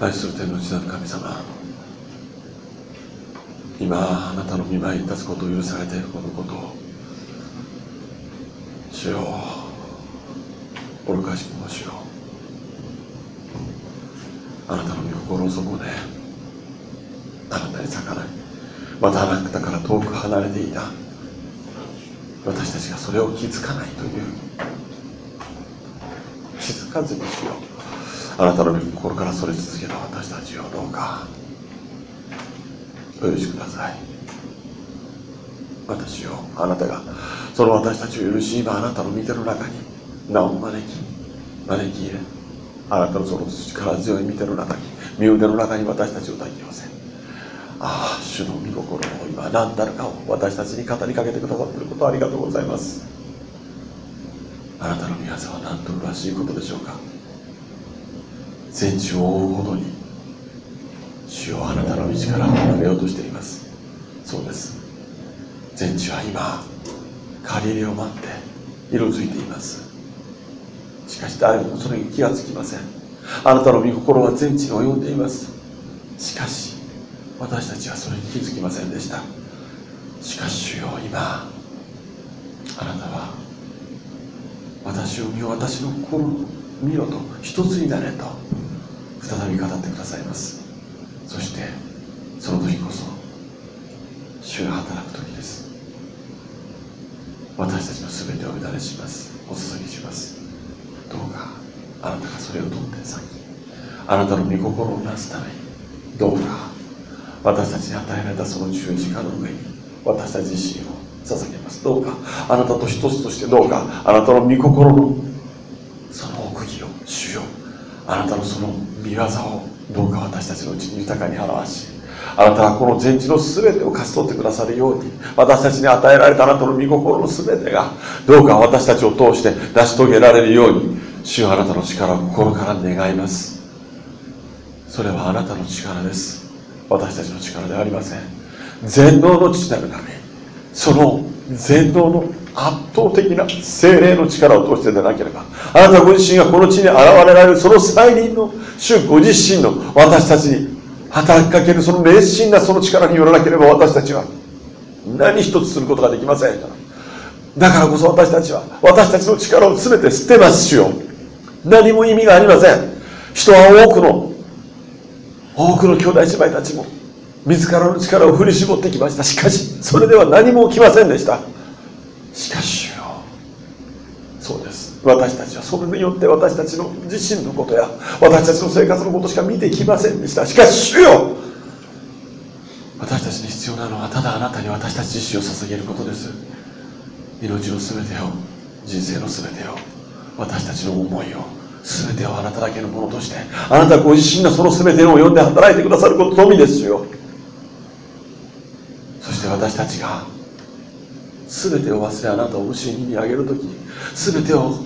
愛する天の地なる神様今あなたの見舞いに立つことを許されているこのことを主よ愚かしく申しようあなたの御心をそこであなたに逆らいまたあなたから遠く離れていた私たちがそれを気づかないという気づかずにしようあなたの心からそれ続けた私たちをどうか。お許しください。私をあなたがその私たちを許し今あなたの御手の中に名を招き招き入れあなたのその力強い御手の中に身腕の中に私たちを抱き寄せ。ああ主の御心を今何たるかを私たちに語りかけてくださっていることありがとうございます。あなたの御業は何とらしいことでしょうか。全地を覆うほどに主よあなたの道から離れようとしています。そうです。全地は今借り入れを待って色づいています。しかし誰もそれに気がつきません。あなたの御心は全地に及んでいます。しかし私たちはそれに気づきませんでした。しかし主よ今あなたは私を見よ私の心を見よと一つになれと。再び語ってくださいます。そしてその時こそ主が働く時です。私たちの全てを委ねします。お注ぎします。どうかあなたがそれを取って先あなたの御心をなすためにどうか私たちに与えられたその十字架の上に私たち自身を捧げます。どうかあなたと一つとしてどうかあなたの御心のその奥義を主よあなたのその御業をどうか私たちのうちに豊かに表しあなたはこの全地の全てを勝ち取ってくださるように私たちに与えられたあなたの御心の全てがどうか私たちを通して成し遂げられるように主よあなたの力を心から願います。それはあなたの力です。私たちの力ではありません。全能の父なる神その全能の圧倒的な精霊の力を通してでなければあなたご自身がこの地に現れられるその再臨の主ご自身の私たちに働きかけるその熱心なその力によらなければ私たちは何一つすることができませんだからこそ私たちは私たちの力を全て捨てますしよ。何も意味がありません。人は多くの多くの兄弟姉妹たちも自らの力を振り絞ってきました。しかしそれでは何も起きませんでした。しかしよ。そうです。私たちはそれによって私たちの自身のことや私たちの生活のことしか見てきませんでした。しかし主よ。私たちに必要なのはただあなたに私たち自身を捧げることです。命の全てを人生の全てを私たちの思いを全てをあなただけのものとしてあなたご自身がその全てを読んで働いてくださることのみですよ。そして私たちが全てを忘れあなたを無心に上げる時全てを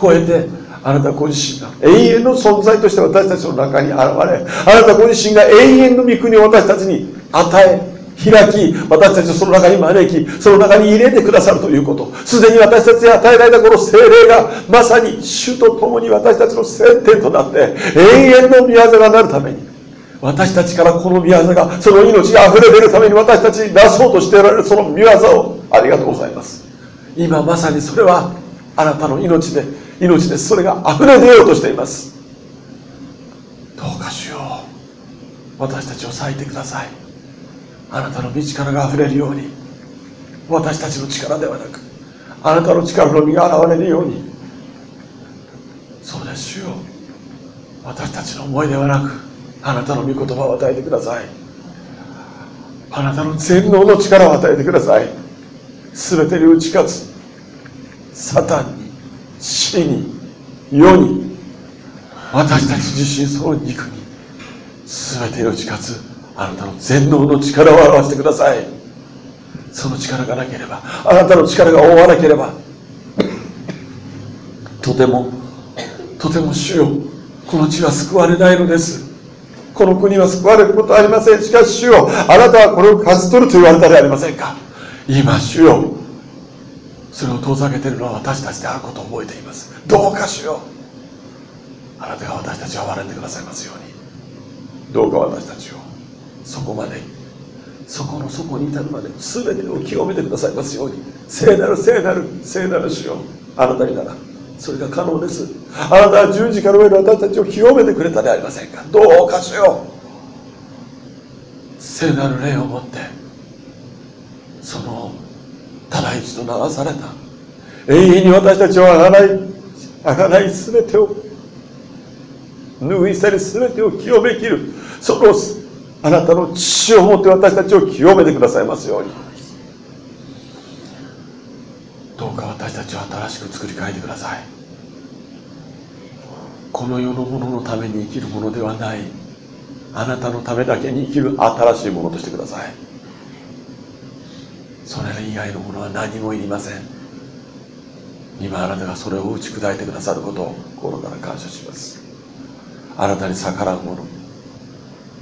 超えてあなたご自身が永遠の存在として私たちの中に現れあなたご自身が永遠の御国を私たちに与え開き私たちをその中に招きその中に入れてくださるということ。すでに私たちに与えられたこの精霊がまさに主と共に私たちの接点となって永遠の御業がなるために私たちからこの御業がその命が溢れ出るために私たちに出そうとしておられるその御業をありがとうございます。今まさにそれはあなたの命で命でそれが溢れ出ようとしています。どうかしよう私たちを咲いてください。あなたの御力があふれるように私たちの力ではなくあなたの力の実が現れるように。そうですよ。私たちの思いではなくあなたの御言葉を与えてください。あなたの全能の力を与えてください。全てに打ち勝つ。サタンに死に世に私たち自身その肉に全てに打ち勝つ。あなたの全能の力を表してください。その力がなければあなたの力が覆わなければとてもとても主よこの地は救われないのです。この国は救われることはありません。しかし主よあなたはこれを勝ち取ると言われたではありませんか。今主よ。それを遠ざけているのは私たちであることを覚えています。どうか主よ。あなたが私たちを憐れんでくださいますように。どうか私たちを。そこまで。そこの底に至るまで全てを清めてくださいますように。聖なる聖なる聖なる主よ。あなたになら。それが可能です。あなたは十字架の上で私たちを清めてくれたではありませんか。どうかしよ。う聖なる霊を持ってそのただ一度流された。永遠に私たちをあがないあがない全てを拭い去り全てを清めきる。そのあなたの父を持って私たちを清めてくださいますように。どうか私たちを新しく作り変えてください。この世のもののために生きるものではない。あなたのためだけに生きる新しいものとしてください。それ以外のものは何もいりません。今あなたがそれを打ち砕いてくださることを心から感謝します。あなたに逆らうもの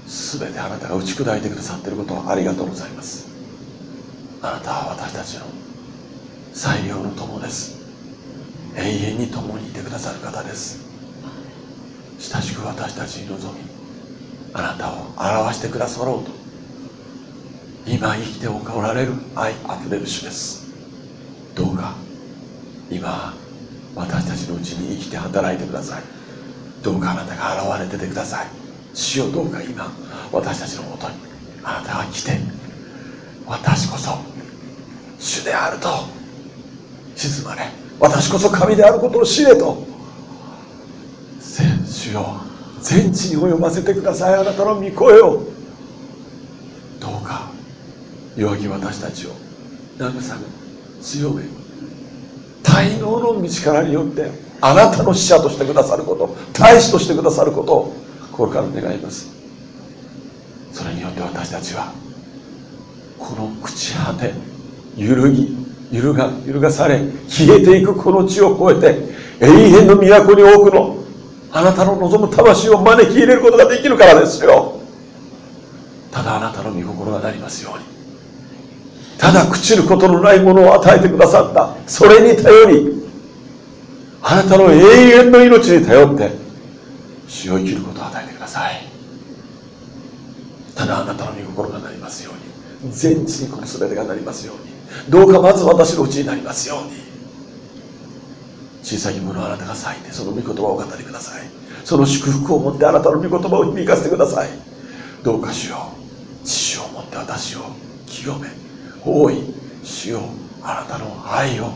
全てあなたが打ち砕いてくださっていることをありがとうございます。あなたは私たちの最良の友です。永遠に共にいてくださる方です。親しく私たちに望みあなたを表してくださろうと今生きておられる愛あふれる主です。どうか今私たちのうちに生きて働いてください。どうかあなたが現れててください。主よどうか今私たちのもとにあなたが来て私こそ主であると静まれ。私こそ神であることを知れと主よ全地に及ばせてください。あなたの御声を弱き私たちを。慰め強め滞納の道からによってあなたの使者としてくださること大使としてくださることを心から願います。それによって私たちはこの朽ち果て揺るぎ揺るが揺るがされ消えていくこの地を越えて永遠の都に多くのあなたの望む魂を招き入れることができるからですよ。ただあなたの御心がなりますように。ただ朽ちることのないものを与えてくださった。それに頼りあなたの永遠の命に頼って死を生きることを与えてください。ただあなたの御心がなりますように全地にこの全てがなりますようにどうかまず私のうちになりますように。小さいものをあなたが咲いてその御言葉をお語りください。その祝福を持ってあなたの御言葉を響かせてください。どうか主よう父を持って私を清め覆い主よあなたの愛を。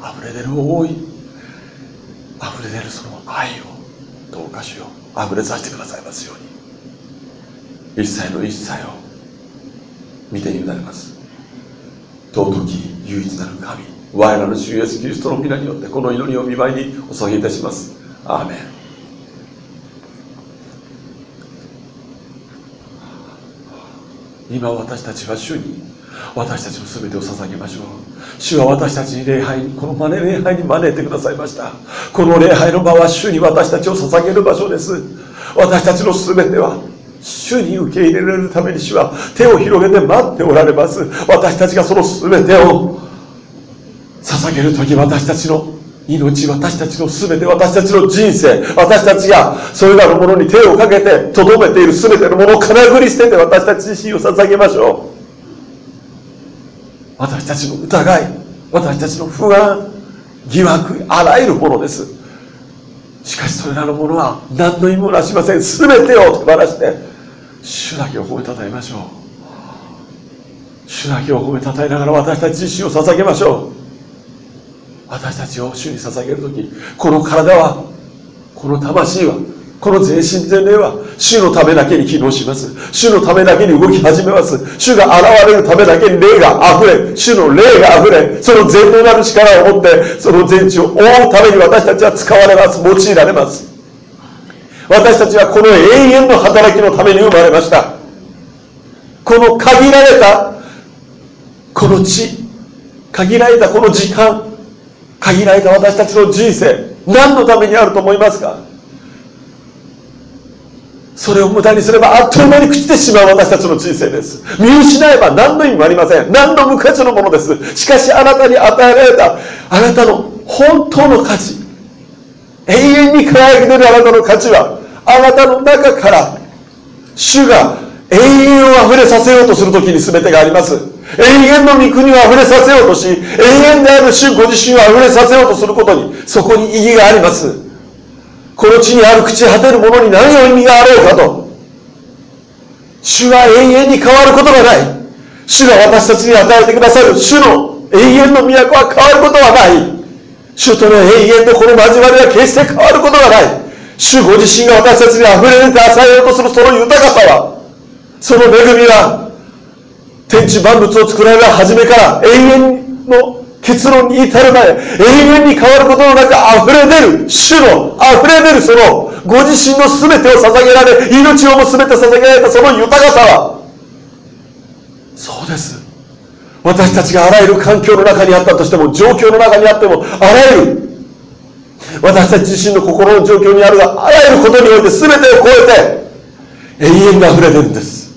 溢れ出る覆い。溢れ出るその愛をどうか主よ溢れさせてくださいますように。一切の一切を見てになります。尊き唯一なる神我らの主イエスキリストの皆によってこの祈りを見舞いにお捧げいたします。アーメン。今私たちは主に私たちの全てを捧げましょう。主は私たちに礼拝にこのマネ礼拝に招いてくださいました。この礼拝の場は主に私たちを捧げる場所です。私たちの全ては主に受け入れられるために主は手を広げて待っておられます。私たちがその全てを捧げる時私たちの命私たちの全て私たちの人生私たちがそれらのものに手をかけてとどめている全てのものをかなぐり捨てて私たち自身を捧げましょう。私たちの疑い私たちの不安疑惑あらゆるものです。しかしそれらのものは何の意味もなしません。全てを手放して主だけを褒めたたえましょう。主だけを褒めたたえながら私たち自身を捧げましょう。私たちを主に捧げる時この体はこの魂はこの全身全霊は主のためだけに機能します。主のためだけに動き始めます。主が現れるためだけに霊が溢れ主の霊が溢れその全能なる力を持ってその全地を覆うために私たちは使われます。用いられます。私たちはこの永遠の働きのために生まれました。この限られたこの地限られたこの時間限られた私たちの人生何のためにあると思いますか？それを無駄にすればあっという間に朽ちてしまう私たちの人生です。見失えば何の意味もありません。何の無価値のものです。しかしあなたに与えられたあなたの本当の価値。永遠に輝き出るあなたの価値はあなたの中から主が永遠を溢れさせようとするときに全てがあります。永遠の御国を溢れさせようとし永遠である主ご自身を溢れさせようとすることにそこに意義があります。この地にある朽ち果てるものに何を意味があろうかと。主は永遠に変わることがない。主が私たちに与えてくださる主の永遠の都は変わることはない。主との永遠のこの交わりは決して変わることがない。主ご自身が私たちに溢れ出て与えようとするその豊かさはその恵みは天地万物を作られる初めから永遠の結論に至るまで永遠に変わることの中溢れ出る主の溢れ出るそのご自身の全てを捧げられ命をも全て捧げられたその豊かさはそうです。私たちがあらゆる環境の中にあったとしても状況の中にあってもあらゆる私たち自身の心の状況にあるがあらゆることにおいて全てを超えて永遠が溢れ出るんです。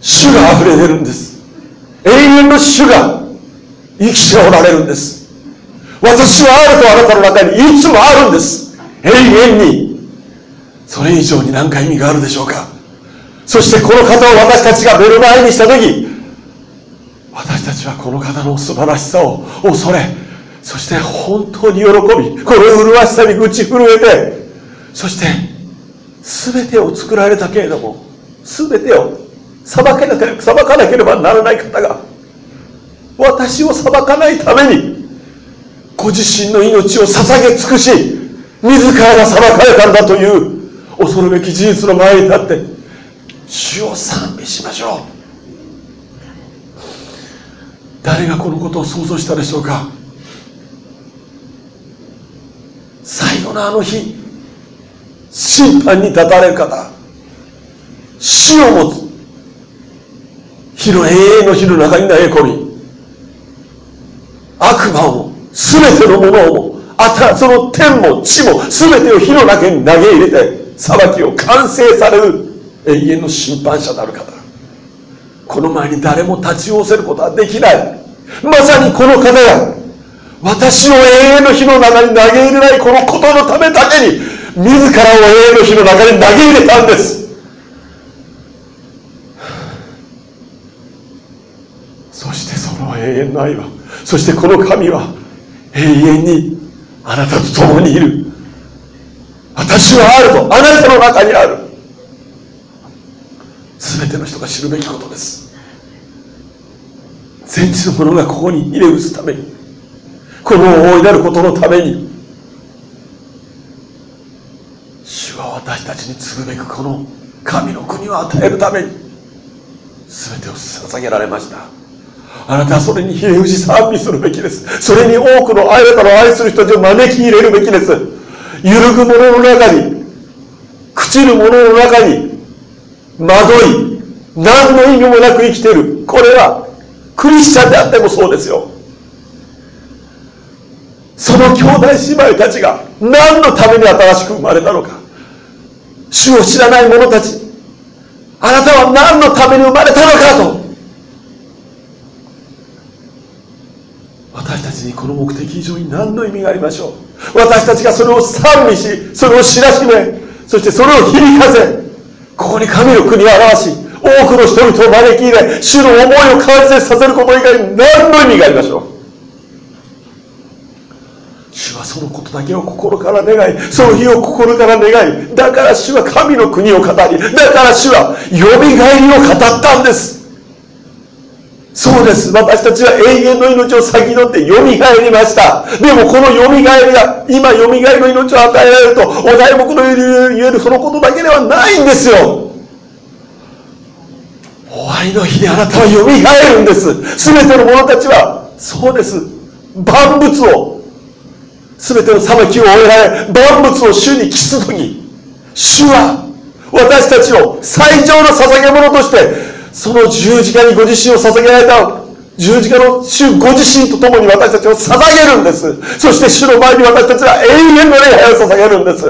主が溢れ出るんです。永遠の主が生きておられるんです。私はあるとあなたの中にいつもあるんです。永遠に。それ以上に何か意味があるでしょうか。そしてこの方を私たちが目の前にした時私たちはこの方の素晴らしさを恐れそして本当に喜びこの麗しさに打ち震えてそして全てを作られたけれども全てを裁けなければ裁かなければならない方が私を裁かないためにご自身の命を捧げ尽くし自ら裁かれたんだという恐るべき事実の前に立って主を賛美しましょう。誰がこのことを想像したでしょうか。最後のあの日審判に立たれる方死を持つ。火の永遠の火の中に投げ込み悪魔を全てのものをもあたその天も地も全てを火の中に投げ入れて裁きを完成される永遠の審判者なる方。この前に誰も立ち寄せることはできない。まさにこの方が私を永遠の火の中に投げ入れないこのことのためだけに自らを永遠の火の中に投げ入れたんです。そしてその永遠の愛はそしてこの神は永遠にあなたと共にいる。私はあるとあなたの中にある。全ての人が知るべきことです。全知の者がここに入れ打つためにこの大いなることのために主は私たちに継ぐべくこの神の国を与えるために全てを捧げられました。あなたはそれにひれ伏し賛美するべきです。それに多くのあなたの愛する人たちを招き入れるべきです。揺るぐ者のの中に朽ちる者の中に惑い何の意味もなく生きている。これはクリスチャンであってもそうですよ。その兄弟姉妹たちが何のために新しく生まれたのか。主を知らない者たち。あなたは何のために生まれたのかと。私たちにこの目的以上に何の意味がありましょう？私たちがそれを賛美しそれを知らしめそしてそれを響かせここに神の国を表し多くの人々を招き入れ主の思いを完成させること以外に何の意味がありましょう？主はそのことだけを心から願いその日を心から願いだから主は神の国を語りだから主はよみがえりを語ったんです。そうです。私たちは永遠の命を先取ってよみがえりました。でもこのよみがえりが今よみがえりの命を与えられるとお題目の言えるそのことだけではないんですよ。終わりの日にあなたはよみがえるんです。全ての者たちはそうです。万物を全ての裁きを終えられ万物を主に帰す時主は私たちを最上の捧げ物としてその十字架にご自身を捧げられた十字架の主ご自身と共に私たちを捧げるんです。そして主の前に私たちは永遠の礼拝を捧げるんです。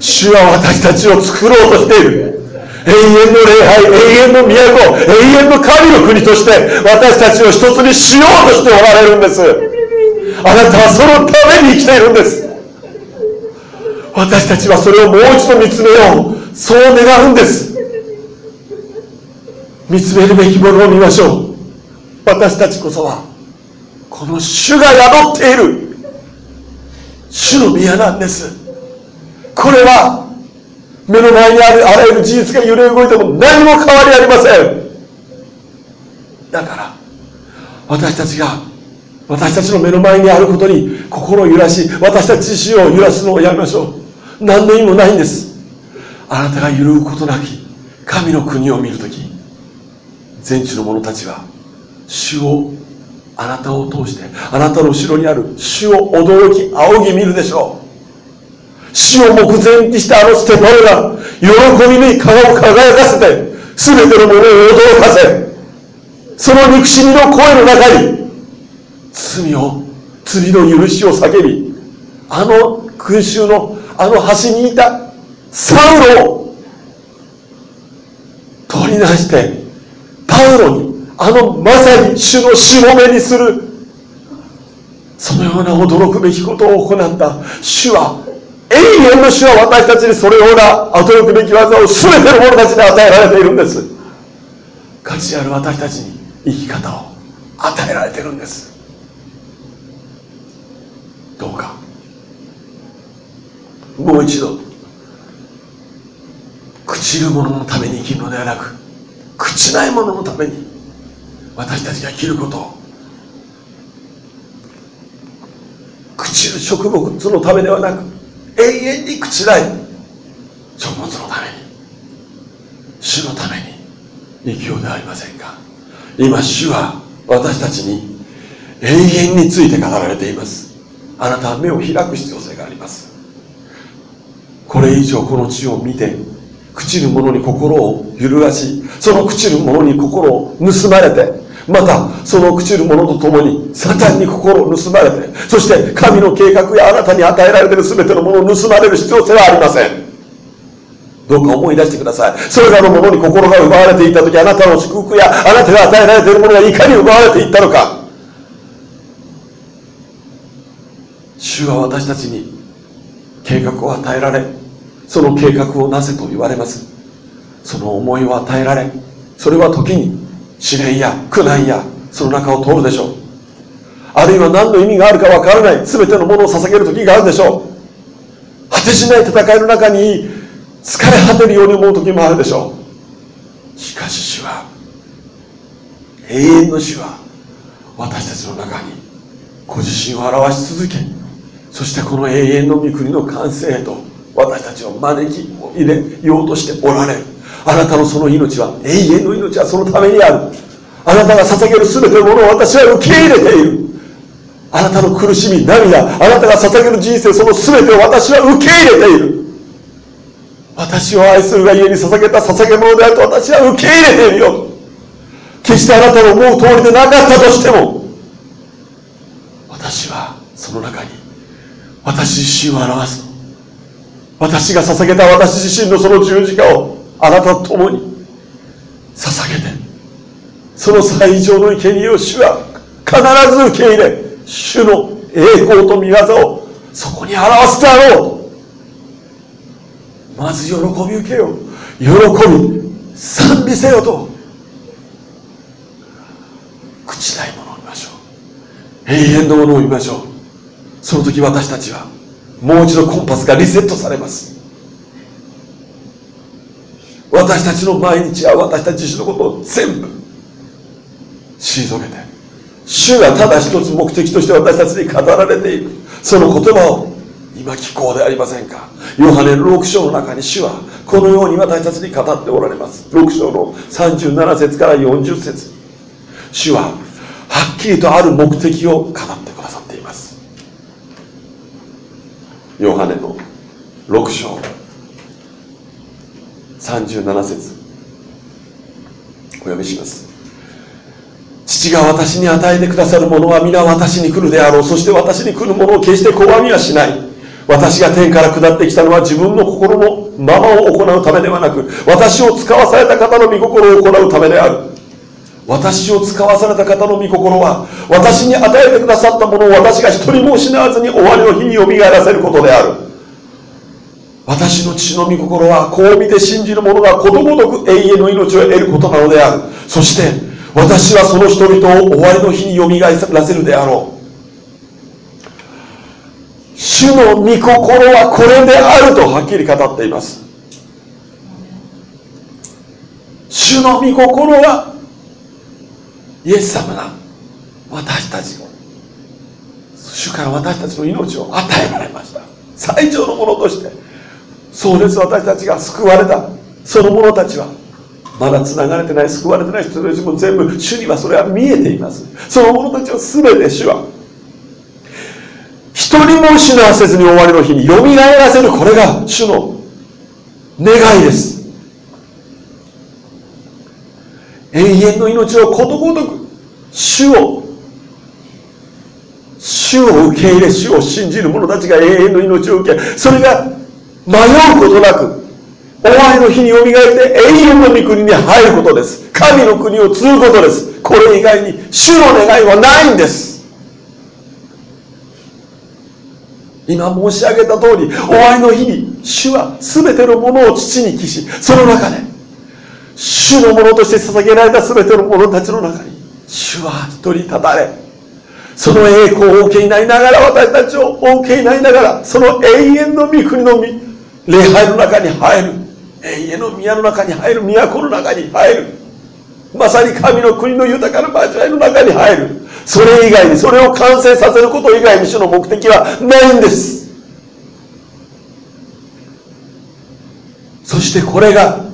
主は私たちを作ろうとしている。永遠の礼拝永遠の都永遠の神の国として私たちを一つにしようとしておられるんです。あなたはそのために生きているんです。私たちはそれをもう一度見つめよう。そう願うんです。見つめるべきものを見ましょう。私たちこそはこの主が宿っている。主の宮なんです。これは目の前にあるあらゆる事実が揺れ動いても何も変わりありません。だから私たちが私たちの目の前にあることに心を揺らし私たち自身を揺らすのをやめましょう。何の意味もないんです。あなたが揺るぐことなき神の国を見るとき全地の者たちは主をあなたを通してあなたの後ろにある主を驚き仰ぎ見るでしょう。主を目前にしたあのステパノが喜びに顔を輝かせて全てのものを驚かせその憎しみの声の中に罪を罪の許しを叫びあの空襲のあの端にいたサウロを取り出してパウロにあのまさに主のしもべにするそのような驚くべきことを行った。主は永遠の主は私たちにそれような驚くべき技を全ての者たちに与えられているんです。価値ある私たちに生き方を与えられてるんです。どうか。もう一度朽ちる者のために生きるのではなく朽ちない者ののために私たちが生きることを。朽ちる植物のためではなく永遠に朽ちない。植物のために主のために生きようではありませんか。今主は私たちに永遠について語られています。あなたは目を開く必要性があります。これ以上この地を見て朽ちる者に心を揺るがしその朽ちる者に心を盗まれてまたその朽ちる者と共にサタンに心を盗まれてそして神の計画やあなたに与えられている全てのものを盗まれる必要性はありません。どうか思い出してください。それらのものに心が奪われていた時あなたの祝福やあなたが与えられているものがいかに奪われていったのか。主は私たちに計画を与えられその計画をなせと言われます？その思いを与えられそれは時に試練や苦難やその中を通るでしょう。あるいは何の意味があるかわからない全てのものを捧げる時があるでしょう。果てしない戦いの中に疲れ果てるように思う時もあるでしょう。しかし主は永遠の主は私たちの中にご自身を表し続けそしてこの永遠の御国の完成へと私たちを招き入れようとしておられるあなたのその命は永遠の命はそのためにある。あなたが捧げる全てのものを私は受け入れている。あなたの苦しみ涙あなたが捧げる人生その全てを私は受け入れている。私を愛するが家に捧げた捧げ物であると私は受け入れているよ。決してあなたの思う通りでなかったとしても私はその中に私自身を表す。私が捧げた私自身のその十字架をあなたと共に捧げてその最上の生贄を主は必ず受け入れ主の栄光と御業をそこに表すであろう。まず喜び受けよ喜び賛美せよと。朽ちないものを見ましょう。永遠のものを見ましょう。その時私たちはもう一度コンパスがリセットされます。私たちの毎日は私たち自身のことを全部退けて主がただ一つ目的として私たちに語られている。その言葉を今聞こうでありませんか？ヨハネ6章の中に主はこのように私たちに語っておられます。6章の37節から40節。主ははっきりとある目的を語ってくださっていますヨハネの6章。37節。お読みします。父が私に与えてくださるものは皆私に来るであろう。そして私に来るものを決して拒みはしない。私が天から下ってきたのは自分の心のままを行うためではなく私を使わされた方の御心を行うためである。私を使わされた方の御心は私に与えてくださったものを私が一人も失わずに終わりの日によみがえらせることである。私の血の御心はこう見て信じる者がことごとく永遠の命を得ることなのである。そして私はその人々を終わりの日によみがえらせるであろう。主の御心はこれであるとはっきり語っています。主の御心はイエス様が私たちを主から私たちの命を与えられました。最上のものとしてそうです。私たちが救われた。その者たちはまだ繋がれてない救われてない人たちも全部主にはそれは見えています。その者たちを全て主は一人も失わせずに終わりの日によみがえらせるこれが主の願いです。永遠の命をことごとく主を主を受け入れ主を信じる者たちが永遠の命を受けそれが迷うことなく終わりの日によみがえって永遠の御国に入ることです。神の国を継ぐことです。これ以外に主の願いはないんです。今申し上げた通り終わりの日に主は全てのものを父に帰しその中で主のものとして捧げられた全ての者たちの中に主は一人立たれ。その栄光を受けになりながら私たちをお受けになりながらその永遠の御国の礼拝の中に入る。永遠の宮の中に入る都の中に入る。まさに神の国の豊かな交わりの中に入る。それ以外にそれを完成させること以外に主の目的はないんです。そしてこれが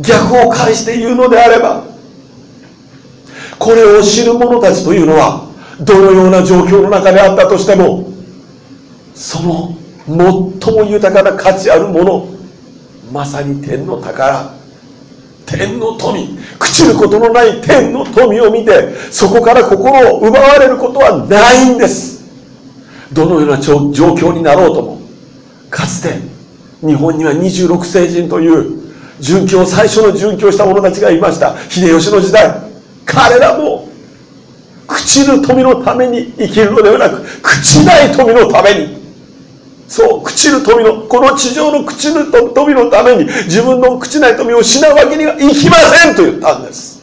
逆を返して言うのであればこれを知る者たちというのはどのような状況の中であったとしてもその最も豊かな価値あるものまさに天の宝天の富朽ちることのない天の富を見てそこから心を奪われることはないんです。どのような状況になろうともかつて日本には26世人という殉教最初の殉教した者たちがいました。秀吉の時代。彼らも朽ちる富のために生きるのではなく朽ちない富のために。そう朽ちる富のこの地上の朽ちる富のために自分の朽ちない富を失うわけにはいきませんと言ったんです。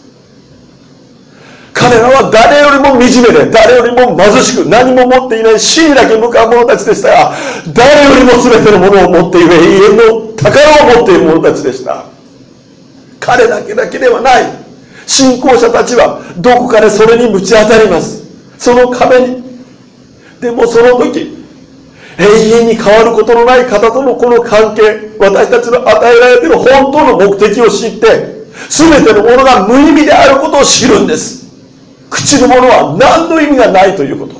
彼らは誰よりも惨めで誰よりも貧しく何も持っていない死にだけ向かう者たちでしたが誰よりも全てのものを持っている永遠の宝を持っている者たちでした。彼だけだけではない。信仰者たちはどこかでそれにぶち当たります。その壁に。でもその時永遠に変わることのない方とのこの関係私たちの与えられている本当の目的を知って全てのものが無意味であることを知るんです。朽ちるものは何の意味がないということ。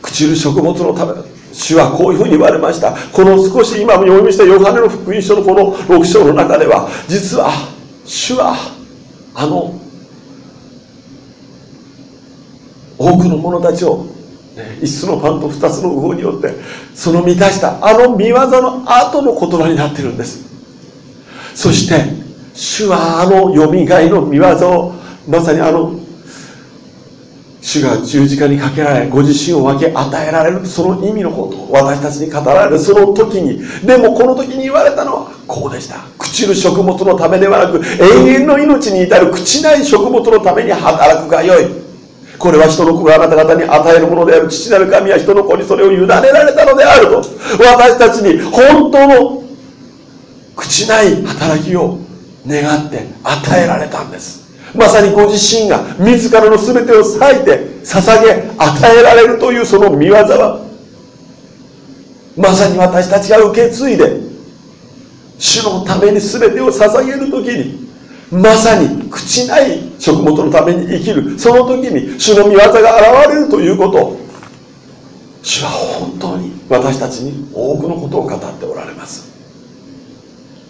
朽ちる食物のため主はこういうふうに言われました。この少し今も読みしたヨハネの福音書のこの6章の中では実は主はあの多くの者たちを一つのパンと二つの魚によってその満たしたあの見業の後の言葉になっているんです。そして主はあのよみがえの見業をまさにあの主が十字架にかけられご自身を分け与えられるその意味のことを私たちに語られるその時に。でもこの時に言われたのはこうでした。朽ちる食物のためではなく永遠の命に至る朽ちない食物のために働くがよい。これは人の子があなた方に与えるものである。父なる神は人の子にそれを委ねられたのであると私たちに本当の朽ちない働きを願って与えられたんです。まさにご自身が自らの全てを割いて捧げ与えられるというその見業はまさに私たちが受け継いで主のために全てを捧げる時にまさに朽ちない食物のために生きるその時に主の御業が現れるということ主は本当に私たちに多くのことを語っておられます。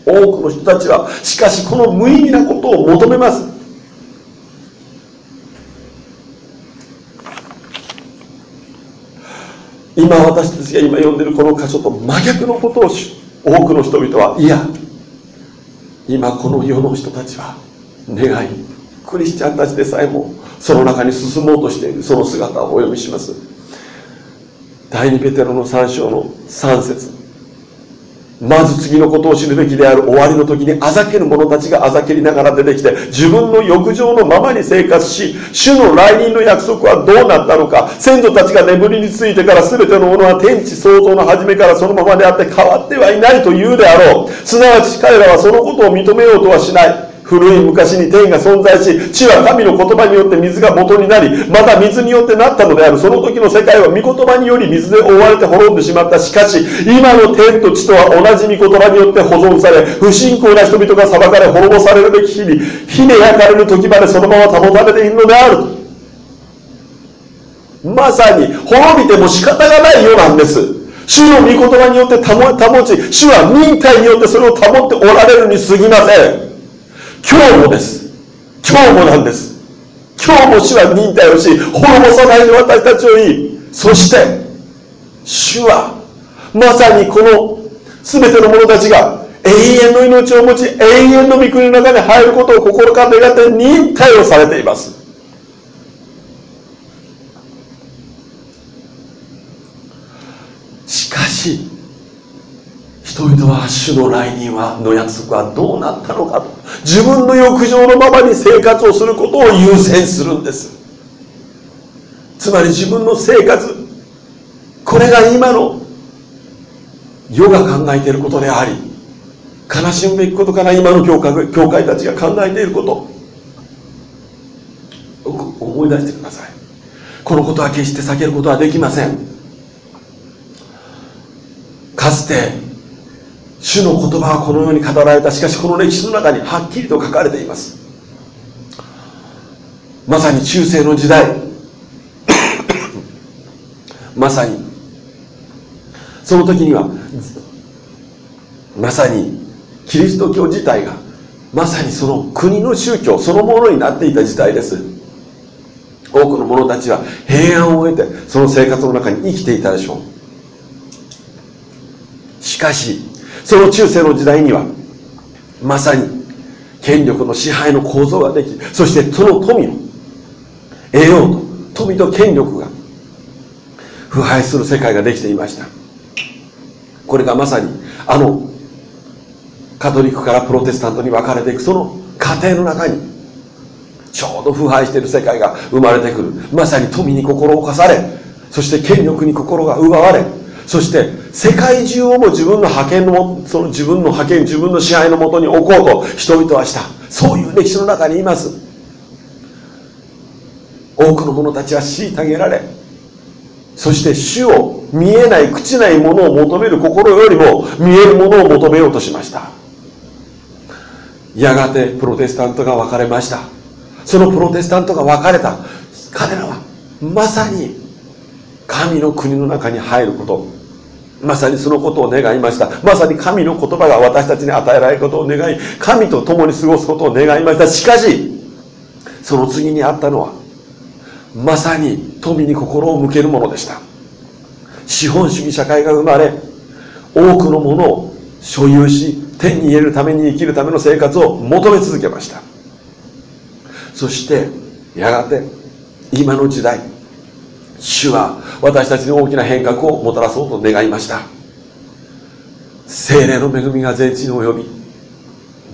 多くの人たちはしかしこの無意味なことを求めます。今私たちが今読んでるこの箇所と真逆のことを多くの人々はいや今この世の人たちは願いクリスチャンたちでさえもその中に進もうとしているその姿をお読みします。第二ペテロの3章の3節。まず次のことを知るべきである終わりの時にあざける者たちがあざけりながら出てきて自分の欲情のままに生活し主の来臨の約束はどうなったのか先祖たちが眠りについてから全てのものは天地創造の初めからそのままであって変わってはいないと言うであろう。すなわち彼らはそのことを認めようとはしない。古い昔に天が存在し地は神の言葉によって水が元になりまた水によってなったのである。その時の世界は御言葉により水で覆われて滅んでしまった。しかし今の天と地とは同じ御言葉によって保存され不信仰な人々が裁かれ滅ぼされるべき日に火で焼かれる時までそのまま保たれているのである。まさに滅びても仕方がないようなんです。主の御言葉によって保ち主は忍耐によってそれを保っておられるに過ぎません。今日もです。今日もなんです。今日も主は忍耐をし滅ぼさないで私たちを言いそして主はまさにこの全ての者たちが永遠の命を持ち永遠の御国の中に入ることを心から願って忍耐をされています。しかし人々は主の来任はの約束はどうなったのかと自分の欲情のままに生活をすることを優先するんです。つまり自分の生活これが今の世が考えていることであり悲しむべきことから今の教会教会たちが考えていること。思い出してください。このことは決して避けることはできません。かつて主の言葉はこのように語られた。しかしこの歴史の中にはっきりと書かれています。まさに中世の時代。まさに。その時にはまさにキリスト教自体がまさにその国の宗教そのものになっていた時代です。多くの者たちは平安を得てその生活の中に生きていたでしょう。しかしその中世の時代にはまさに権力の支配の構造ができそしてその富を得ようと富と権力が腐敗する世界ができていました。これがまさにあのカトリックからプロテスタントに分かれていくその過程の中にちょうど腐敗している世界が生まれてくる。まさに富に心を侵されそして権力に心が奪われそして世界中をも自分の覇権のその自分の覇権自分の支配のもとに置こうと人々はした。そういう歴史の中にいます。多くの者たちは虐げられそして主を見えない朽ちないものを求める心よりも見えるものを求めようとしました。やがてプロテスタントが分かれました。そのプロテスタントが分かれた。彼らはまさに神の国の中に入ることまさにそのことを願いました。まさに神の言葉が私たちに与えられることを願い神と共に過ごすことを願いました。しかしその次にあったのはまさに富に心を向けるものでした。資本主義社会が生まれ多くのものを所有し手に入れるために生きるための生活を求め続けました。そしてやがて今の時代主は私たちに大きな変革をもたらそうと願いました。精霊の恵みが全地に及び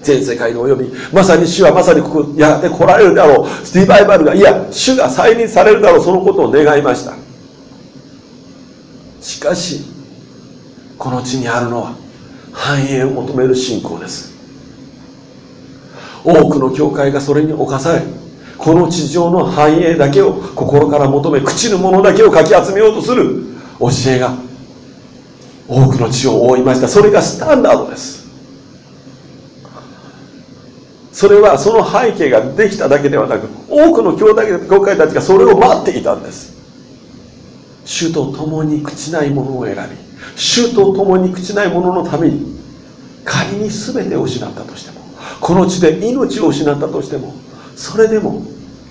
全世界に及びまさに主はまさにここやがて来られるだろう。リバイバルがいや主が再臨されるだろう。そのことを願いました。しかしこの地にあるのは繁栄を求める信仰です。多くの教会がそれに侵されこの地上の繁栄だけを心から求め朽ちるものだけをかき集めようとする。教えが多くの地を覆いました。それがスタンダードです。それはその背景ができただけではなく多くの教会たちがそれを待っていたんです。主と共に朽ちないものを選び主と共に朽ちないもののために仮に全てを失ったとしてもこの地で命を失ったとしてもそれでも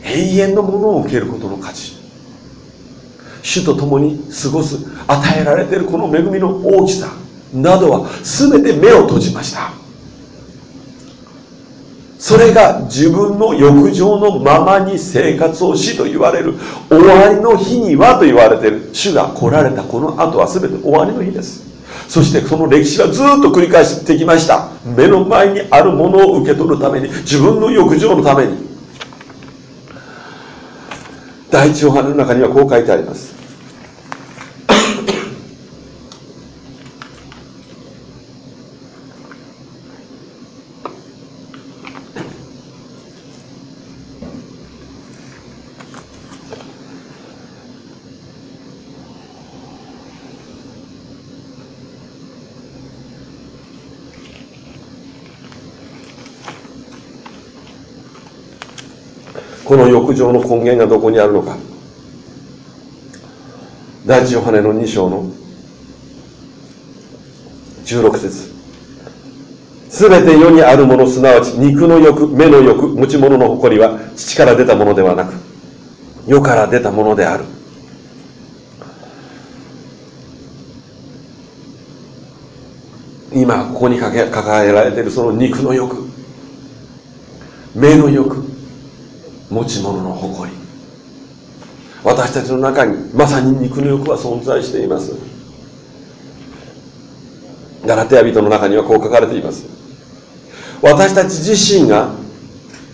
永遠のものを受けることの価値。主と共に過ごす与えられているこの恵みの大きさなどは全て目を閉じました。それが自分の欲情のままに生活をしと言われる終わりの日にはと言われている。主が来られたこの後は全て終わりの日です。そしてその歴史はずっと繰り返してきました。目の前にあるものを受け取るために自分の欲情のために。第一ヨハネの中にはこう書いてありますこの欲情の根源がどこにあるのか。第一ヨハネの2章の16節。すべて世にあるものすなわち肉の欲目の欲持ち物の誇りは父から出たものではなく世から出たものである。今ここに抱えられているその肉の欲目の欲持ち物の誇り。私たちの中にまさに肉の欲は存在しています。ガラテヤ人の中にはこう書かれています。私たち自身が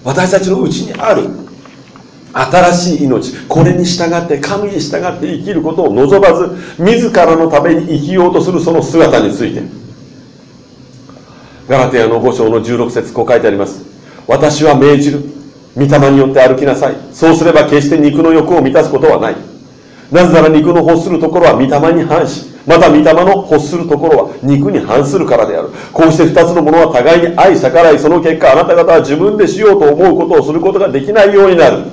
私たちのうちにある新しい命これに従って神に従って生きることを望まず自らのために生きようとするその姿について。ガラテヤの5章の16節こう書いてあります。私は命じる。御霊によって歩きなさい。そうすれば決して肉の欲を満たすことはない。なぜなら肉の欲するところは御霊に反しまた御霊の欲するところは肉に反するからである。こうして二つのものは互いに愛逆らいその結果あなた方は自分でしようと思うことをすることができないようになる。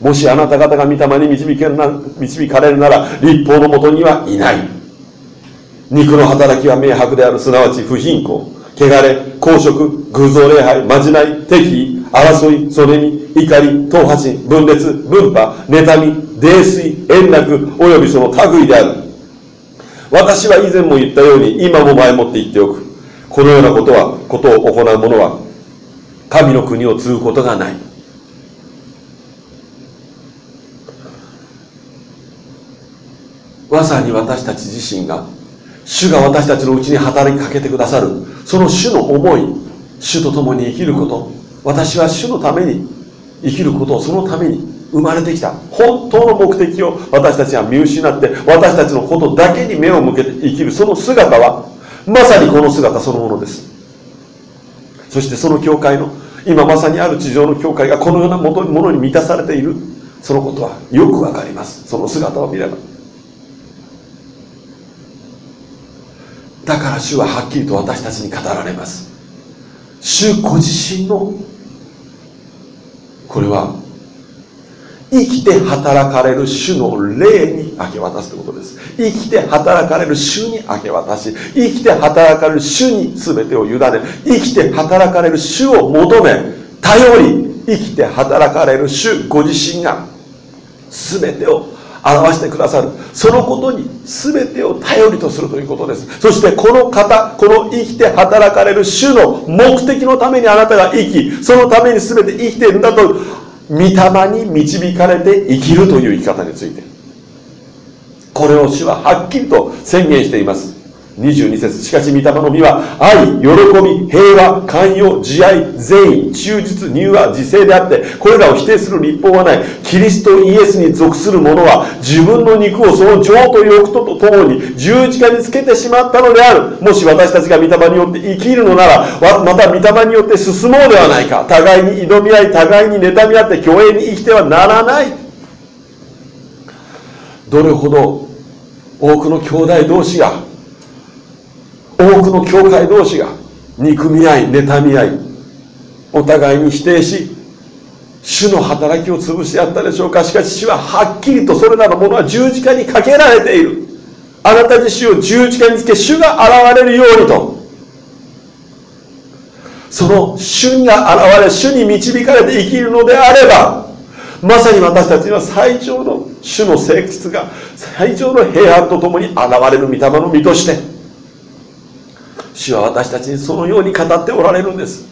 もしあなた方が御霊に導けな導かれるなら立法のもとにはいない。肉の働きは明白である。すなわち不貧困。汚れ公職偶像礼拝まじない敵意争い、それに怒り、党派心、分裂、分派、妬み、泥酔、円楽、およびその類である。私は以前も言ったように、今も前もって言っておく。このようなことは、ことを行う者は、神の国を継ぐことがない。まさに私たち自身が、主が私たちのうちに働きかけてくださる、その主の思い、主と共に生きること、私は主のために生きることをそのために生まれてきた。本当の目的を私たちは見失って私たちのことだけに目を向けて生きる。その姿はまさにこの姿そのものです。そしてその教会の今まさにある地上の教会がこのようなものに満たされている。そのことはよくわかります。その姿を見れば。だから主ははっきりと私たちに語られます。主ご自身の。これは生きて働かれる主の霊に明け渡すということです。生きて働かれる主に明け渡し生きて働かれる主に全てを委ね生きて働かれる主を求め頼り生きて働かれる主ご自身が全てを表してくださる。そのことに全てを頼りとするということです。そしてこの方この生きて働かれる主の目的のためにあなたが生きそのために全て生きているんだと御霊に導かれて生きるという生き方について。これを主ははっきりと宣言しています。22節しかし御霊の実は愛、喜び、平和、寛容、慈愛、善意、忠実、柔和、自制であって、これらを否定する立法はない。キリストイエスに属する者は、自分の肉をその情と欲ととともに十字架につけてしまったのである。もし私たちが御霊によって生きるのなら、また御霊によって進もうではないか。互いに挑み合い、互いに妬み合って共栄に生きてはならない。どれほど多くの兄弟同士が多くの教会同士が憎み合い妬み合いお互いに否定し主の働きを潰してやったでしょうか。しかし主ははっきりとそれらのものは十字架にかけられている。あなた自身を十字架につけ主が現れるようにと。その主が現れ主に導かれて生きるのであればまさに私たちは最上の主の性質が最上の平安とともに現れる御霊の身として主は私たちにそのように語っておられるんです。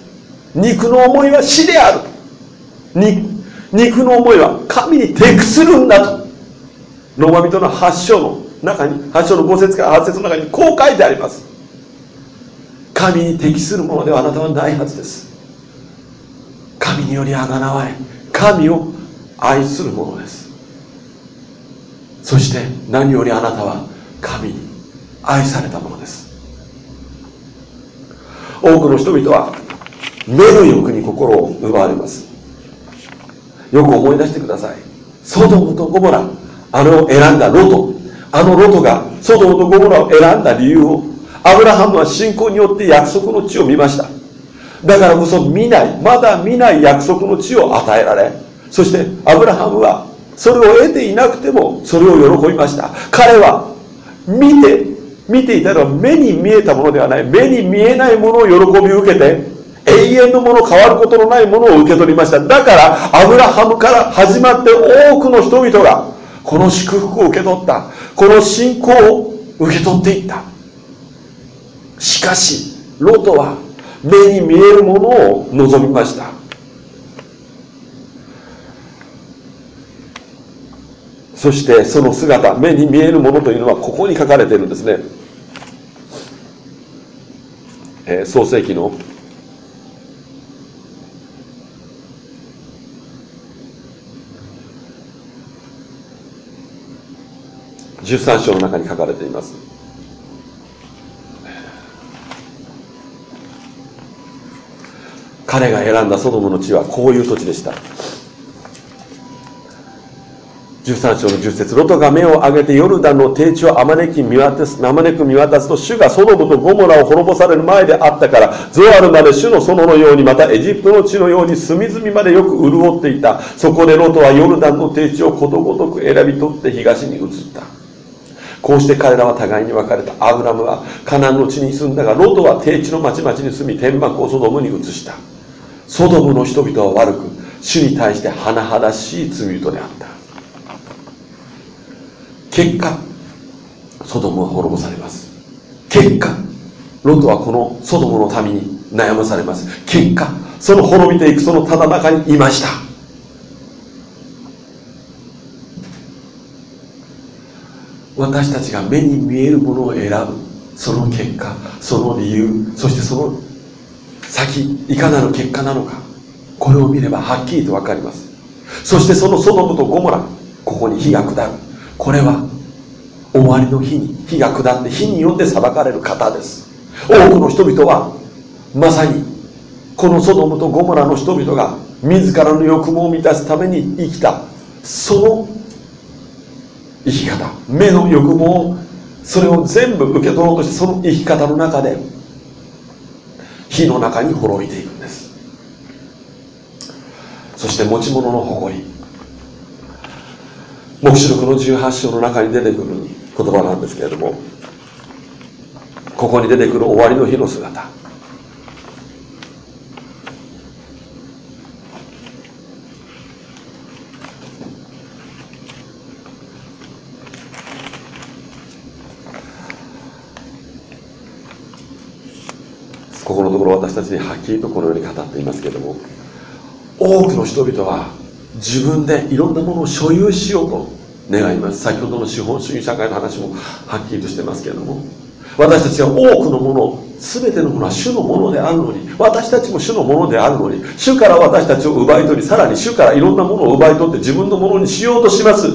肉の思いは死である。肉の思いは神に適するんだと。ローマ人の発祥の中に8章の5節から8節の中にこう書いてあります。神に適するものではあなたはないはずです。神によりあがなわれ神を愛するものです。そして何よりあなたは神に愛されたものです。多くの人々は目の欲に心を奪われます。よく思い出してください。ソドムとゴモラあれを選んだロト。あのロトがソドムとゴモラを選んだ理由をアブラハムは信仰によって約束の地を見ました。だからこそ見ないまだ見ない約束の地を与えられそしてアブラハムはそれを得ていなくてもそれを喜びました。彼は見て見ていたのは目に見えたものではない。目に見えないものを喜び受けて永遠のもの変わることのないものを受け取りました。だからアブラハムから始まって多くの人々がこの祝福を受け取った。この信仰を受け取っていった。しかしロトは目に見えるものを望みました。そしてその姿目に見えるものというのはここに書かれているんですね、えー、創世記の。13章の中に書かれています。彼が選んだソドムの地はこういう土地でした。13章の10節ロトが目を上げてヨルダンの低地をあまねき見渡す、あまねく見渡すと、主がソドムとゴモラを滅ぼされる前であったから、ゾアルまで主の園のように、またエジプトの地のように隅々までよく潤っていた。そこでロトはヨルダンの低地をことごとく選び取って東に移った。こうして彼らは互いに別れたアブラムはカナンの地に住んだがロトは低地の町々に住み天幕をソドムに移したソドムの人々は悪く主に対して甚だしい罪人であった結果ソドムは滅ぼされます。結果ロトはこのソドムの民に悩まされます。結果その滅びていくそのただ中にいました。私たちが目に見えるものを選ぶ。その結果その理由そしてその先いかなる結果なのか。これを見ればはっきりと分かります。そしてそのソドムとゴモラここに火が下る。これは終わりの日に火が下って火によって裁かれる方です。多くの人々はまさにこのソドムとゴモラの人々が自らの欲望を満たすために生きたその生き方目の欲望それを全部受け取ろうとしてその生き方の中で火の中に滅びていくんです。そして持ち物の誇り。黙示録の18章の中に出てくる言葉なんですけれどもここに出てくる終わりの日の姿。ここのところ私たちにはっきりとこのように語っていますけれども多くの人々は自分でいろんなものを所有しようと願います。先ほどの資本主義社会の話もはっきりとしてますけれども。私たちは多くのもの全てのものは主のものであるのに私たちも主のものであるのに主から私たちを奪い取りさらに主からいろんなものを奪い取って自分のものにしようとします。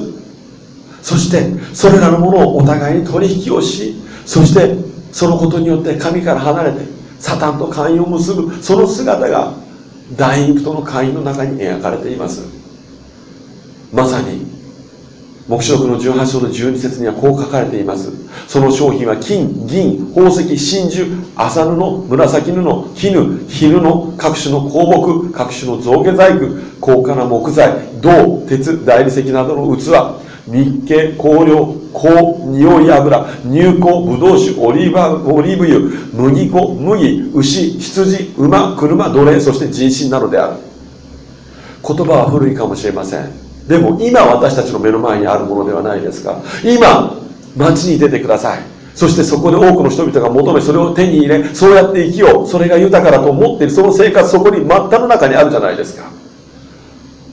そしてそれらのものをお互いに取引をしそしてそのことによって神から離れてサタンと会員を結ぶその姿が大インクトの会員の中に描かれています。まさに黙示録の18章の12節にはこう書かれています。その商品は金銀宝石真珠麻布紫布絹絹の各種の香木各種の造形細工高価な木材銅鉄大理石などの器日系香料香匂い油乳香ブドウ酒オリーブオリーブ油麦粉麦牛羊馬車奴隷そして人身などである。言葉は古いかもしれません。でも今私たちの目の前にあるものではないですか。今街に出てください。そしてそこで多くの人々が求めそれを手に入れそうやって生きよう。それが豊かだと思っている。その生活そこに真っ只中にあるじゃないですか。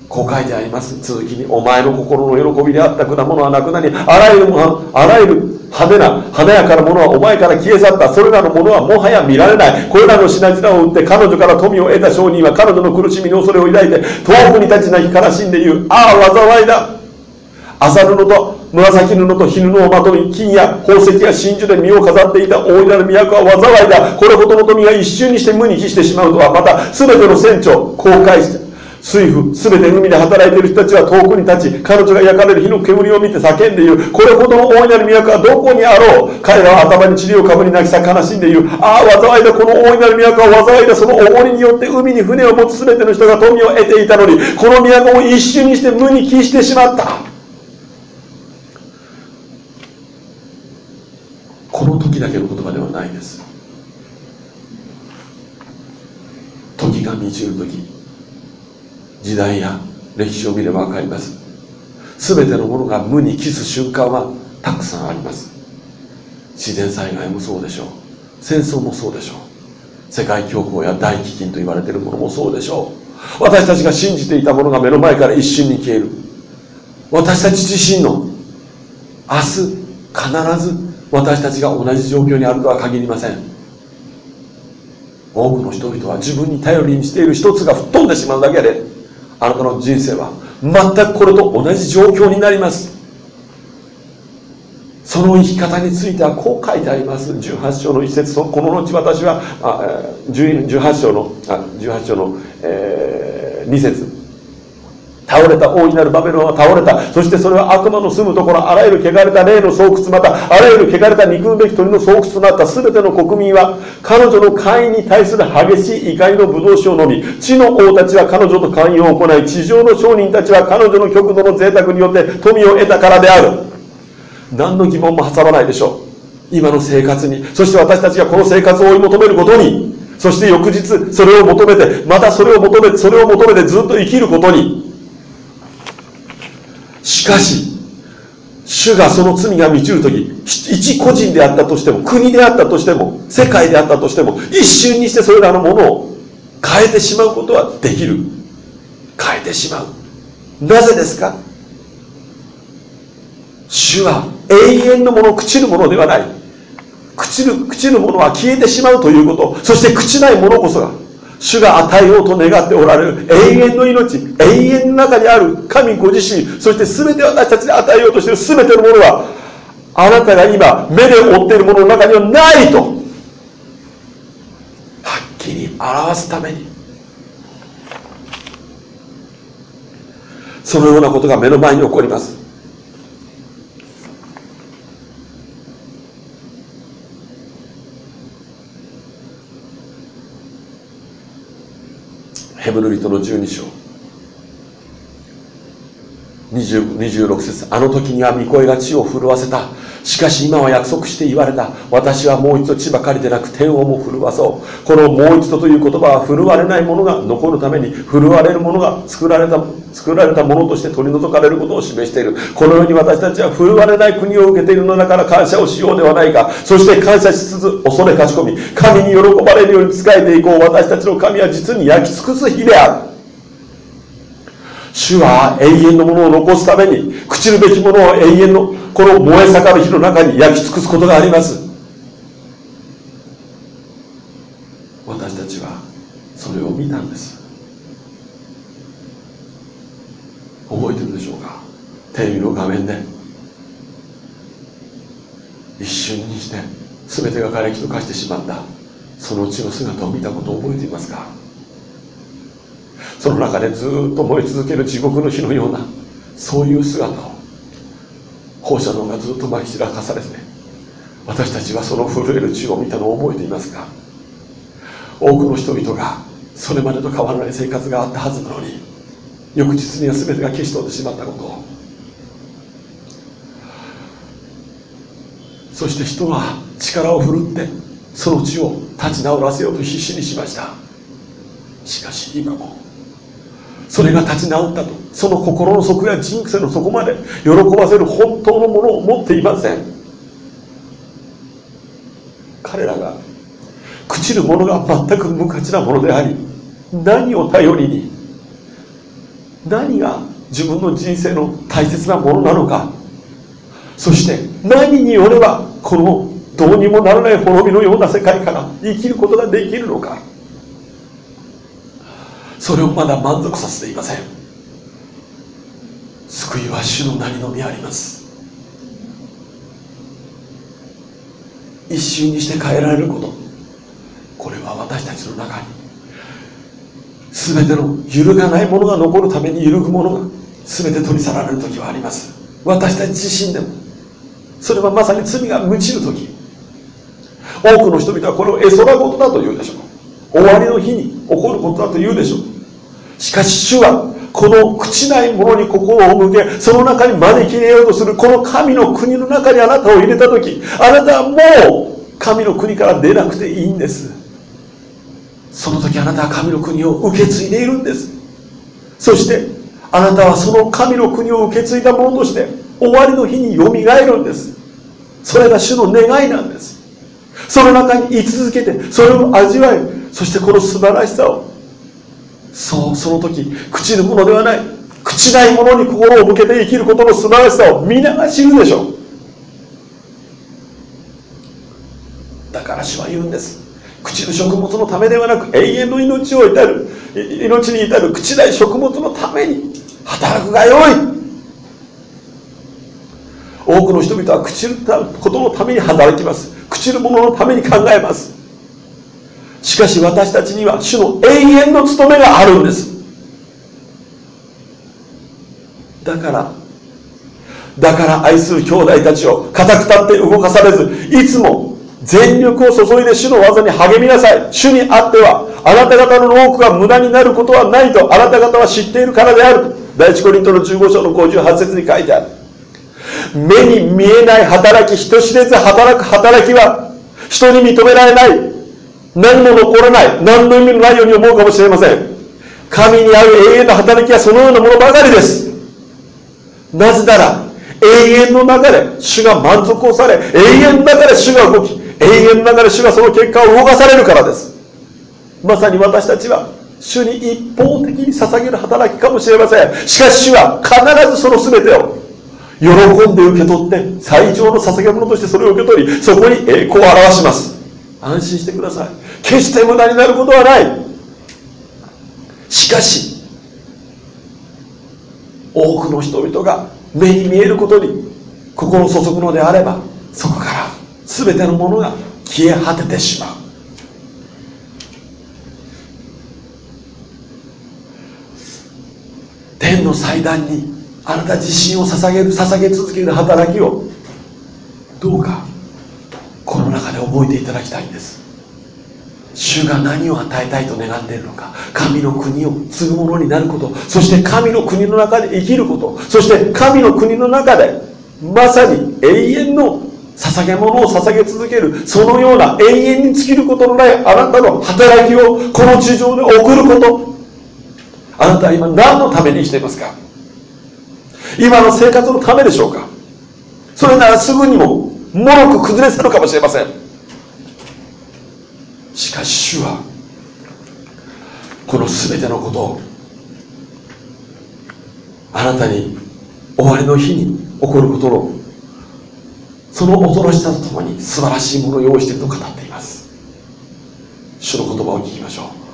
こう書いてあります。続きにお前の心の喜びであった果物はなくなりあらゆるものあらゆる派手な華やかなものはお前から消え去った。それらのものはもはや見られない。これらの品々を売って彼女から富を得た商人は彼女の苦しみに恐れを抱いて遠くに立ち泣き悲しんで言う。ああ災いだ。麻布と紫布と絹布をまとい金や宝石や真珠で身を飾っていた大いなる都は災いだ。これほどの富が一瞬にして無に帰してしまうとは。また全ての船長公開して水夫、すべて海で働いている人たちは遠くに立ち、彼女が焼かれる火の煙を見て叫んで言う。これほどの大いなる都はどこにあろう彼らは頭に塵をかぶり泣きさ悲しんで言う。ああ、災いだ、この大いなる都は災いだ。そのおごりによって海に船を持つすべての人が富を得ていたのに、この都を一瞬にして無に帰してしまった。この時だけの言葉ではないです。時が満ちる時時代や歴史を見れば分かります。全てのものが無に帰す瞬間はたくさんあります。自然災害もそうでしょう。戦争もそうでしょう。世界恐慌や大飢饉と言われているものもそうでしょう。私たちが信じていたものが目の前から一瞬に消える。私たち自身の明日必ず私たちが同じ状況にあるとは限りません。多くの人々は自分に頼りにしている一つが吹っ飛んでしまうだけであなたの人生は全くこれと同じ状況になります。その生き方についてはこう書いてあります。18章の一節この後私はあ18章のあ18章の、えー、2節。倒れた大いなるバベロンは倒れた。そしてそれは悪魔の住むところあらゆる汚れた霊の巣窟またあらゆる汚れた憎むべき鳥の巣窟となった。全ての国民は彼女の会員に対する激しい怒りの葡萄酒を飲み地の王たちは彼女と会員を行い地上の商人たちは彼女の極度の贅沢によって富を得たからである。何の疑問も挟まないでしょう。今の生活に。そして私たちがこの生活を追い求めることに。そして翌日それを求めてまたそれを求めてそれを求めてずっと生きることに。しかし主がその罪が満ちる時一個人であったとしても国であったとしても世界であったとしても一瞬にしてそれらのものを変えてしまうことはできる。変えてしまう。なぜですか？主は永遠のもの朽ちるものではない。朽ちる朽ちるものは消えてしまうということ。そして朽ちないものこそが主が与えようと願っておられる。永遠の命。永遠の中にある神ご自身。そして全て私たちに与えようとしている。全てのものはあなたが今目で追っているものの中にはないと。はっきり表すために。そのようなことが目の前に起こります。ヘブル人の12章。26節。あの時には御声が地を震わせた。しかし今は約束して言われた。私はもう一度地ばかりでなく天をも震わそう。このもう一度という言葉は震われないものが残るために震われるものが作られた作られたものとして取り除かれることを示している。このように私たちは震われない国を受けているのだから感謝をしようではないか。そして感謝しつつ恐れ勝ち込み。神に喜ばれるように仕えていこう。私たちの神は実に焼き尽くす日である。主は永遠のものを残すために朽ちるべきものを永遠のこの燃え盛る火の中に焼き尽くすことがあります。私たちはそれを見たんです。覚えてるでしょうか？テレビの画面で。一瞬にして全てが枯れ木と化してしまった。その地の姿を見たことを覚えていますか？その中でずっと燃え続ける地獄の火のようなそういう姿を放射能がずっとまき散らかされて私たちはその震える地を見たのを覚えていますか多くの人々がそれまでと変わらない生活があったはずなのに翌日には全てが消し飛んでしまったことをそして人は力を振るってその地を立ち直らせようと必死にしました。しかし今もそれが立ち直ったと。その心の底や人生の底まで喜ばせる本当のものを持っていません。彼らが朽ちるものが全く無価値なものであり何を頼りに何が自分の人生の大切なものなのかそして何によればこのどうにもならない滅びのような世界から生きることができるのか。それをまだ満足させていません。救いは主の名にのみあります。一瞬にして変えられること。これは私たちの中に。全ての揺るがないものが残るために揺るぐものが全て取り去られる時はあります。私たち自身でも。それはまさに罪が満ちる時。多くの人々はこれを絵空事だと言うでしょう。終わりの日に起こることだと言うでしょう。しかし主はこの朽ちないものに心を向けその中に招き入れようとするこの神の国の中にあなたを入れた時あなたはもう神の国から出なくていいんです。その時あなたは神の国を受け継いでいるんです。そしてあなたはその神の国を受け継いだものとして終わりの日によみがえるんです。それが主の願いなんです。その中に居続けてそれを味わいそしてこの素晴らしさをそうその時朽ちるものではない朽ちないものに心を向けて生きることの素晴らしさを皆が知るでしょう。だから主は言うんです。朽ちる食物のためではなく永遠の命を至る命に至る朽ちない食物のために働くがよい。多くの人々は朽ちることのために働きます。朽ちるもののために考えます。しかし私たちには主の永遠の務めがあるんです。だからだから愛する兄弟たちを固く立って動かされずいつも全力を注いで主の技に励みなさい。主にあってはあなた方の多くが無駄になることはないとあなた方は知っているからである。第一コリントの15章の58節に書いてある。目に見えない働き人知れず働く働きは人に認められない。何も残らない。何の意味のないように思うかもしれません。神にある永遠の働きはそのようなものばかりです。なぜなら永遠の中で主が満足をされ永遠の中で主が動き永遠の中で主がその結果を動かされるからです。まさに私たちは主に一方的に捧げる働きかもしれません。しかし主は必ずその全てを喜んで受け取って最上の捧げ物としてそれを受け取りそこに栄光を表します。安心してください。決して無駄になることはない。しかし多くの人々が目に見えることに心を注ぐのであればそこから全てのものが消え果ててしまう。天の祭壇にあなた自身を捧げる捧げ続ける働きをどうかこの中で覚えていただきたいんです。主が何を与えたいと願っているのか神の国を継ぐものになることそして神の国の中で生きることそして神の国の中でまさに永遠の捧げ物を捧げ続けるそのような永遠に尽きることのないあなたの働きをこの地上で送ること。あなたは今何のためにしていますか？今の生活のためでしょうか？それならすぐにももろく崩れ去るかもしれません。しかし主はこの全てのことをあなたに終わりの日に起こることのその恐ろしさとともに素晴らしいものを用意していると語っています。主の言葉を聞きましょう。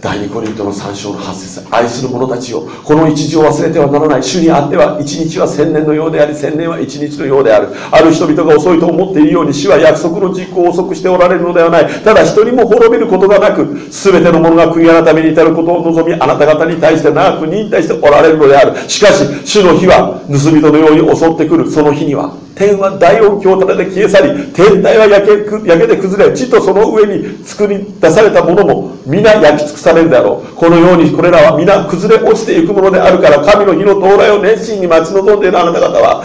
第二コリントの3章の8節愛する者たちをこの一時を忘れてはならない。主にあっては一日は千年のようであり千年は一日のようである。ある人々が遅いと思っているように主は約束の実行を遅くしておられるのではない。ただ一人も滅びることがなく全ての者が悔い改めに至ることを望みあなた方に対して長く忍耐しておられるのである。しかし主の日は盗人のように襲ってくる。その日には天は大音響を立てて消え去り天体は焼け焼けて崩れ地とその上に作り出されたものも皆焼き尽くされるであろう。このようにこれらは皆崩れ落ちていくものであるから神の日の到来を熱心に待ち望んでいるあなた方は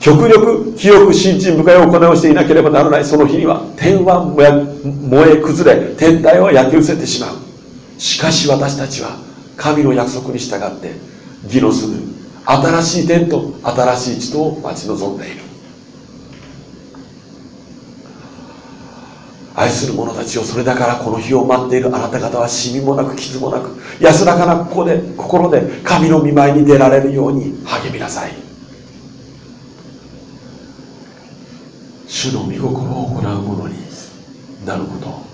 極力清く心深い行いをしていなければならない。その日には天は燃え崩れ天体は焼け失せてしまう。しかし私たちは神の約束に従って義のする新しい天と新しい地とを待ち望んでいる。愛する者たちをそれだからこの日を待っている。あなた方はシミもなく傷もなく安らかなここで心で神の見舞いに出られるように励みなさい。主の御心を行う者になることを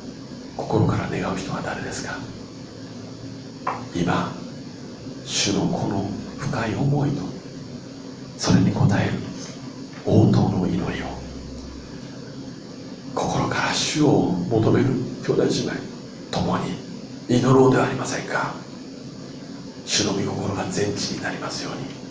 心から願う人は誰ですか？今主のこの深い思いとそれに応える応答の祈りを。心から主を求める兄弟姉妹共に祈ろうではありませんか。主の御心が全地になりますように。